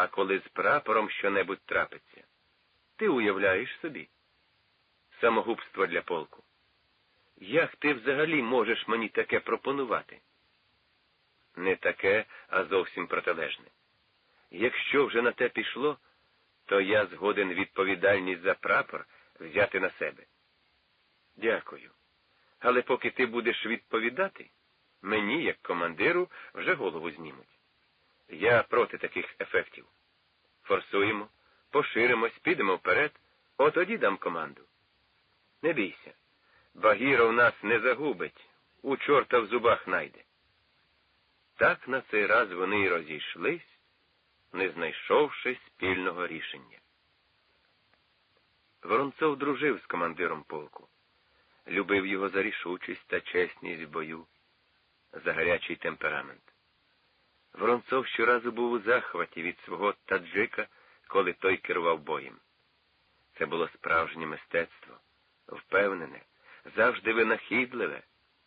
А коли з прапором щонебудь трапиться, ти уявляєш собі самогубство для полку. Як ти взагалі можеш мені таке пропонувати? Не таке, а зовсім протилежне. Якщо вже на те пішло, то я згоден відповідальність за прапор взяти на себе. Дякую. Але поки ти будеш відповідати, мені, як командиру, вже голову знімуть. Я проти таких ефектів. Форсуємо, поширимось, підемо вперед, от тоді дам команду. Не бійся. Багіров нас не загубить, у чорта в зубах найде. Так на цей раз вони й розійшлись, не знайшовши спільного рішення. Воронцов дружив з командиром полку, любив його за рішучість та чесність в бою, за гарячий темперамент. Воронцов щоразу був у захваті від свого таджика, коли той керував боєм. Це було справжнє мистецтво, впевнене, завжди винахідливе,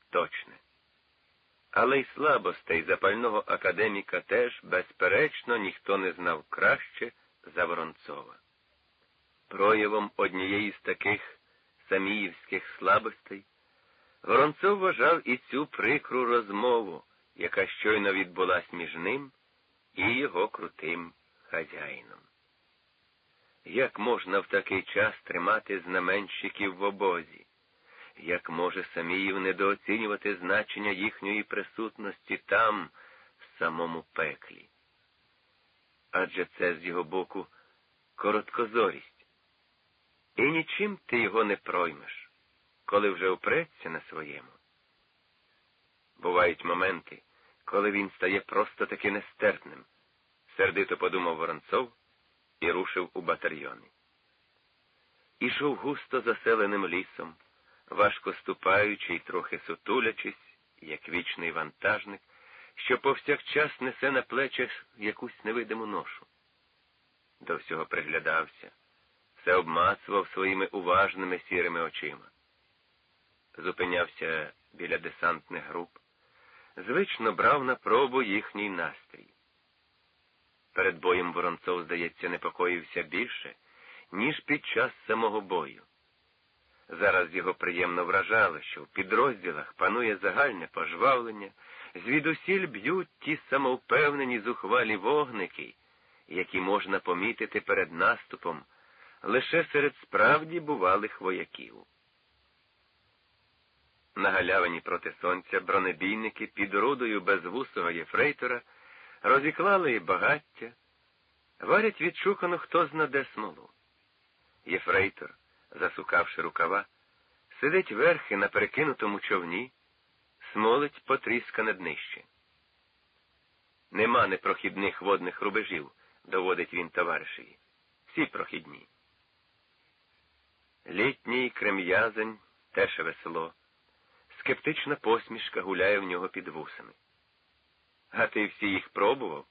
точне. Але й слабостей запального академіка теж, безперечно, ніхто не знав краще за Воронцова. Проявом однієї з таких саміївських слабостей Воронцов вважав і цю прикру розмову, яка щойно відбулась між ним і його крутим хазяїном. Як можна в такий час тримати знаменщиків в обозі? Як може Саміїв недооцінювати значення їхньої присутності там, в самому пеклі? Адже це з його боку короткозорість. І нічим ти його не проймеш, коли вже опреться на своєму. Бувають моменти, коли він стає просто таки нестерпним, сердито подумав Воронцов і рушив у батальйони. Ішов густо заселеним лісом, важко ступаючи й трохи сутулячись, як вічний вантажник, що повсякчас несе на плечах якусь невидиму ношу. До всього приглядався, все обмацував своїми уважними сірими очима. Зупинявся біля десантних груп, звично брав на пробу їхній настрій. Перед боєм Воронцов, здається, непокоївся більше, ніж під час самого бою. Зараз його приємно вражало, що в підрозділах панує загальне пожвавлення, звідусіль б'ють ті самовпевнені зухвалі вогники, які можна помітити перед наступом лише серед справді бувалих вояків. На галявині проти сонця бронебійники під рудою безвусого єфрейтора розіклали багаття, варять відшукану хто знаде смолу. Єфрейтор, засукавши рукава, сидить верхи на перекинутому човні, смолить потріскане днище. Нема непрохідних водних рубежів, доводить він товаришеві. Всі прохідні. Літній крем'язень теж весело. Скептична посмішка гуляє в нього під вусами. А ти всі їх пробував?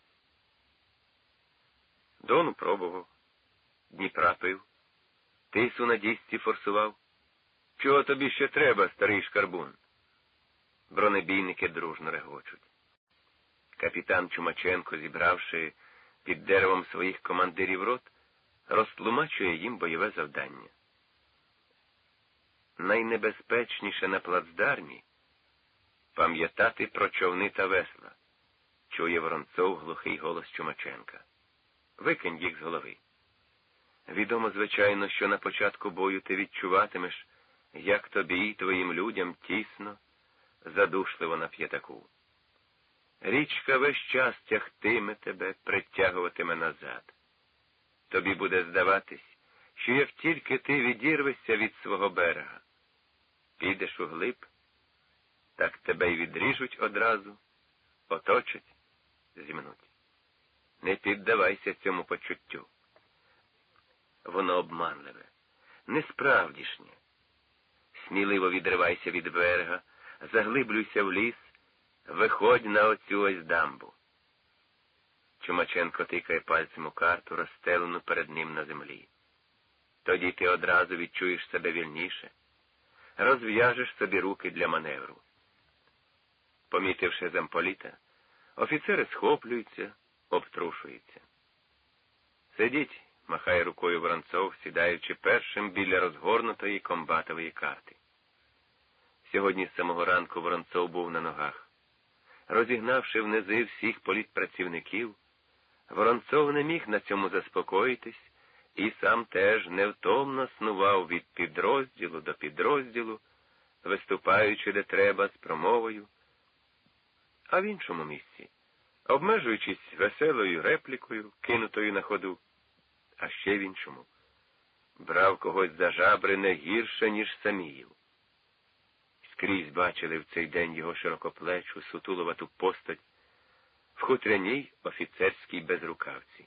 Дону пробував, Дніпра пив, тису на дісці форсував. Чого тобі ще треба, старий шкарбун? Бронебійники дружно регочуть. Капітан Чумаченко, зібравши під деревом своїх командирів рот, розтлумачує їм бойове завдання. Найнебезпечніше на плацдармі пам'ятати про човни та весла, чує Воронцов глухий голос Чумаченка. Викинь їх з голови. Відомо, звичайно, що на початку бою ти відчуватимеш, як тобі і твоїм людям тісно, задушливо на п'ятаку. Річка весь час тягтиме тебе, притягуватиме назад. Тобі буде здаватись, що як тільки ти відірвешся від свого берега, підеш у глиб, так тебе й відріжуть одразу, оточать, зімнуть. Не піддавайся цьому почуттю. Воно обманливе, несправдішнє. Сміливо відривайся від берега, заглиблюйся в ліс, виходь на оцю ось дамбу. Чумаченко тикає пальцем у карту, розстелену перед ним на землі. Тоді ти одразу відчуєш себе вільніше, розв'яжеш собі руки для маневру. Помітивши замполіта, офіцери схоплюються, обтрушуються. Сидіть, махає рукою Воронцов, сідаючи першим біля розгорнутої комбатової карти. Сьогодні з самого ранку Воронцов був на ногах. Розігнавши внизи всіх політпрацівників, Воронцов не міг на цьому заспокоїтись і сам теж невтомно снував від підрозділу до підрозділу, виступаючи де треба з промовою, а в іншому місці, обмежуючись веселою реплікою, кинутою на ходу, а ще в іншому, брав когось за жабри не гірше, ніж саміїв. Скрізь бачили в цей день його широкоплечу, сутуловату постать в хутряній офіцерській безрукавці.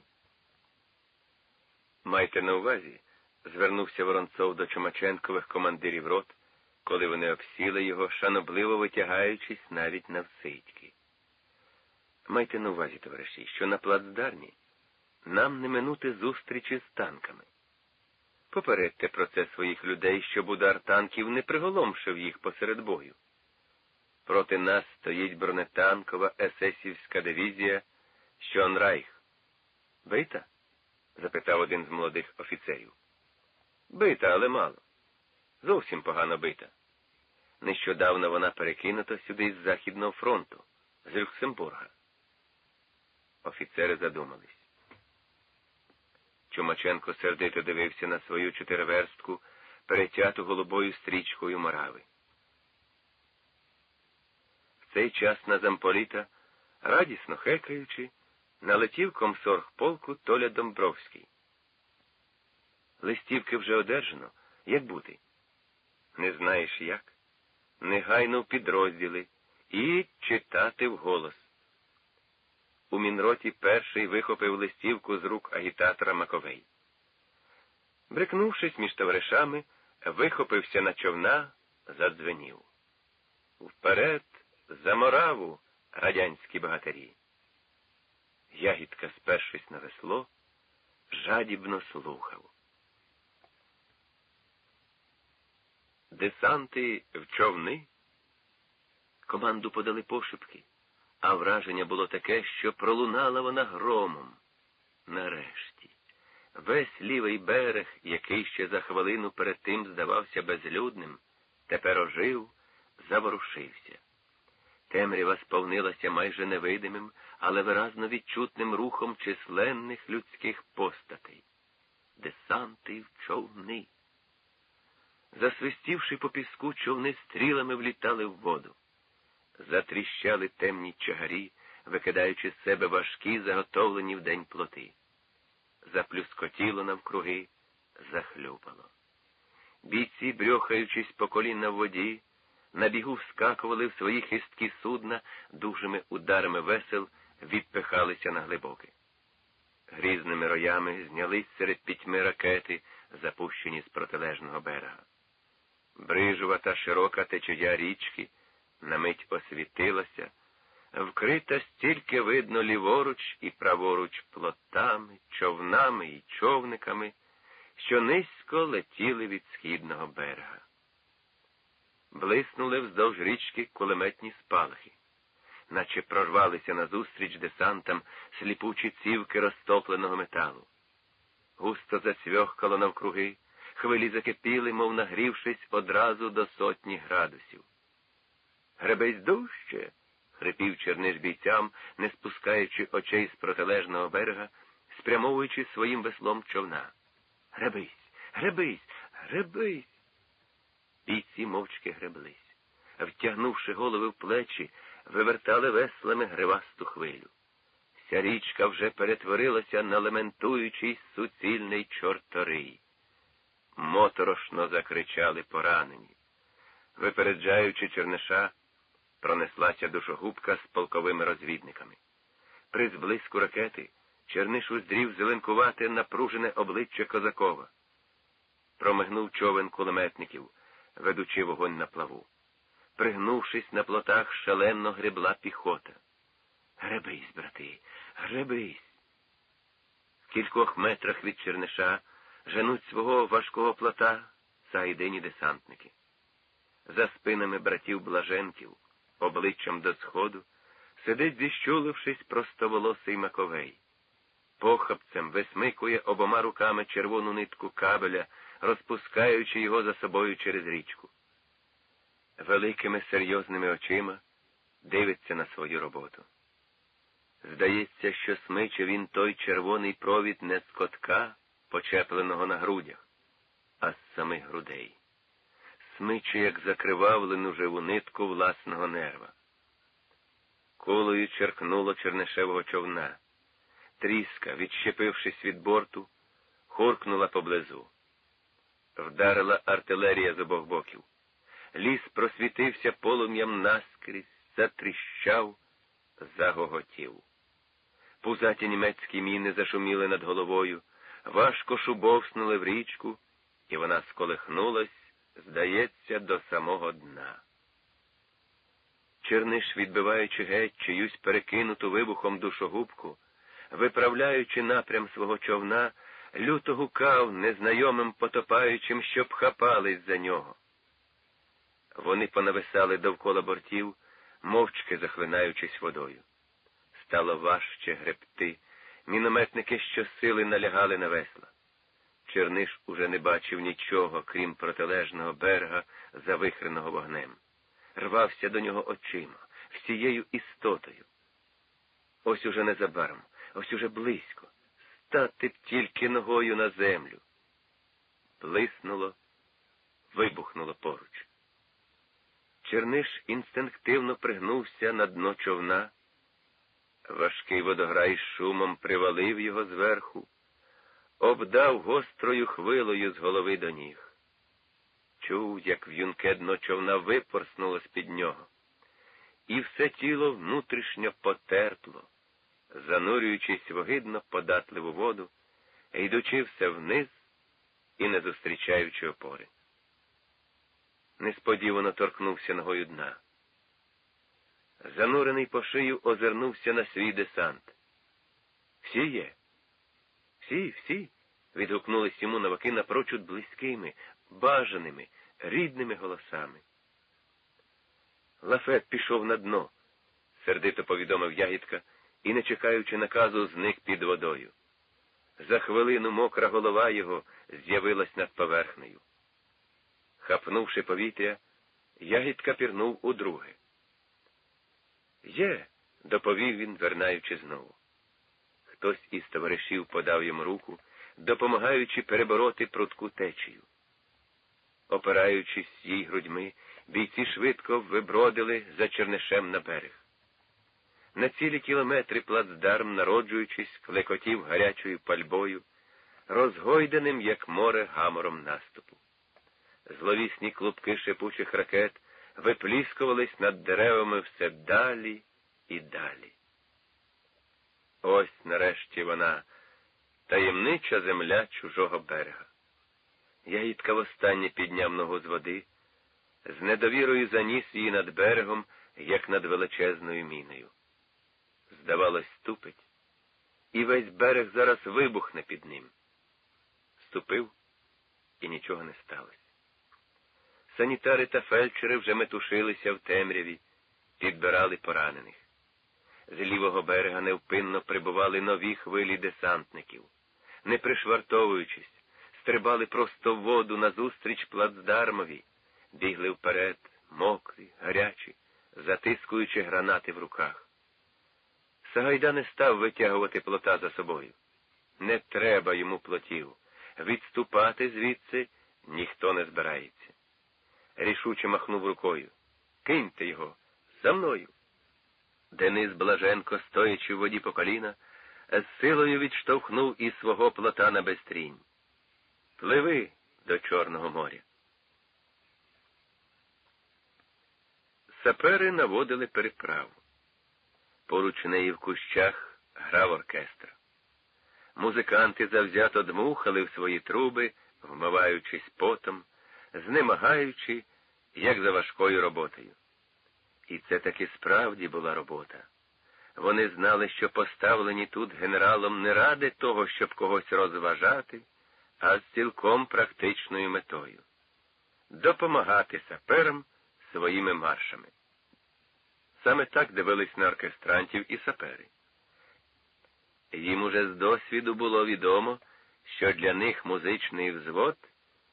Майте на увазі, звернувся Воронцов до Чумаченкових командирів рот, коли вони обсіли його, шанобливо витягаючись навіть навсидьки. Майте на увазі, товариші, що на плацдарні нам не минути зустрічі з танками. Попередьте про це своїх людей, щоб удар танків не приголомшив їх посеред бою. Проти нас стоїть бронетанкова есесівська дивізія Щонрайх. Бита? Запитав один з молодих офіцерів. Бита, але мало. Зовсім погано бита. Нещодавно вона перекинута сюди з Західного фронту, з Люксембурга. Офіцери задумались. Чумаченко сердито дивився на свою чотириверстку, перетяту голубою стрічкою морави. В цей час на замполіта, радісно хекаючи, налетів комсорг полку Толя Домбровський. Листівки вже одержано, як бути? Не знаєш як? Негайно в підрозділи і читати вголос. У мінроті перший вихопив листівку з рук агітатора Маковей. Брикнувшись між товаришами, вихопився на човна, задзвенів. Вперед, за мораву, радянські богатирі. Ягідка, спершись на весло, жадібно слухав. Десанти в човни. Команду подали пошепки а враження було таке, що пролунала вона громом. Нарешті, весь лівий берег, який ще за хвилину перед тим здавався безлюдним, тепер ожив, заворушився. Темрява сповнилася майже невидимим, але виразно відчутним рухом численних людських постатей. Десанти в човни. Засвистівши по піску, човни стрілами влітали в воду. Затріщали темні чагарі, викидаючи з себе важкі, заготовлені в день плоти. Заплюскотіло навкруги, захлюпало. Бійці, брьохаючись по коліна в воді, на бігу вскакували в свої хисткі судна, дужими ударами весел відпихалися на глибоке. Грізними роями знялись серед пітьми ракети, запущені з протилежного берега. Брижова та широка течія річки на мить освітилася, вкрита стільки видно ліворуч і праворуч плотами, човнами і човниками, що низько летіли від східного берега. Блиснули вздовж річки кулеметні спалахи, наче прорвалися назустріч десантам сліпучі цівки розтопленого металу. Густо зацвьохкало навкруги, хвилі закипіли, мов нагрівшись одразу до сотні градусів. Гребись дужче, хрипів Черниш бійцям, не спускаючи очей з протилежного берега, спрямовуючи своїм веслом човна. Гребись, гребись, гребись. Бійці мовчки греблись, втягнувши голови в плечі, вивертали веслами гривасту хвилю. Вся річка вже перетворилася на лементуючий суцільний чорторий. Моторошно закричали поранені. Випереджаючи Черниша, пронеслася душогубка з полковими розвідниками. При зблиску ракети Черниш уздрів зеленкувате напружене обличчя Козакова. Промигнув човен кулеметників, ведучи вогонь на плаву. Пригнувшись на плотах, шалено гребла піхота. Гребись, брати, гребись. В кількох метрах від Черниша женуть свого важкого плота єдині десантники. За спинами братів Блаженків обличчям до сходу, сидить, зіщулившись простоволосий Маковей. похапцем висмикує обома руками червону нитку кабеля, розпускаючи його за собою через річку. Великими серйозними очима дивиться на свою роботу. Здається, що смиче він той червоний провід не з котка, почепленого на грудях, а з самих грудей. Смиче, як закривавлену живу нитку власного нерва. Колою черкнуло чернешевого човна. Тріска, відщепившись від борту, хуркнула поблизу. Вдарила артилерія з обох боків. Ліс просвітився полум'ям наскрізь, затріщав, загоготів. Пузаті німецькі міни зашуміли над головою, важко шубовснули в річку, і вона сколихнулась, здається, до самого дна. Черниш, відбиваючи геть чиюсь перекинуту вибухом душогубку, виправляючи напрям свого човна, люто гукав незнайомим потопаючим, щоб хапались за нього. Вони понависали довкола бортів, мовчки захлинаючись водою. Стало важче гребти, мінометники щосили налягали на весла. Черниш уже не бачив нічого, крім протилежного берега, завихреного вогнем. Рвався до нього очима, всією істотою. Ось уже незабаром, ось уже близько, стати б тільки ногою на землю. Блиснуло, вибухнуло поруч. Черниш інстинктивно пригнувся на дно човна. Важкий водограй шумом привалив його зверху, обдав гострою хвилою з голови до ніг. Чув, як в'юнке дно човна випорснуло з-під нього, і все тіло внутрішньо потерпло, занурюючись в огидно податливу воду, йдучи все вниз і не зустрічаючи опори несподівано торкнувся ногою дна. Занурений по шию озирнувся на свій десант. Всі є? Всі, всі. відгукнулись йому наваки напрочуд близькими, бажаними, рідними голосами. Лафет пішов на дно, сердито повідомив ягідка і, не чекаючи наказу, зник під водою. За хвилину мокра голова його з'явилась над поверхнею. Хапнувши повітря, ягідка пірнув у друге. Є, доповів він, вернаючи знову. Хтось із товаришів подав йому руку, допомагаючи перебороти прудку течію. Опираючись їй грудьми, бійці швидко вибродили за чернишем на берег. На цілі кілометри плацдарм, народжуючись, клекотів гарячою пальбою, розгойденим, як море, гамором наступу. Зловісні клубки шипучих ракет випліскувались над деревами все далі і далі. Ось нарешті вона, таємнича земля чужого берега. Ягідка востаннє підняв ногу з води, з недовірою заніс її над берегом, як над величезною міною. Здавалось, ступить, і весь берег зараз вибухне під ним. Ступив, і нічого не сталося. Санітари та фельдшери вже метушилися в темряві, підбирали поранених. З лівого берега невпинно прибували нові хвилі десантників. Не пришвартовуючись, стрибали просто в воду назустріч плацдармові, бігли вперед, мокрі, гарячі, затискуючи гранати в руках. Сагайда не став витягувати плота за собою. Не треба йому плотів. Відступати звідси ніхто не збирається рішуче махнув рукою. Киньте його за мною. Денис Блаженко, стоячи в воді по коліна, з силою відштовхнув із свого плота на безстрінь. Пливи до Чорного моря. Сапери наводили переправу. Поруч неї в кущах грав оркестр. Музиканти завзято дмухали в свої труби, вмиваючись потом знемагаючи, як за важкою роботою. І це таки справді була робота. Вони знали, що поставлені тут генералом не ради того, щоб когось розважати, а з цілком практичною метою допомагати саперам своїми маршами. Саме так дивились на оркестрантів і сапери. Їм уже з досвіду було відомо, що для них музичний взвод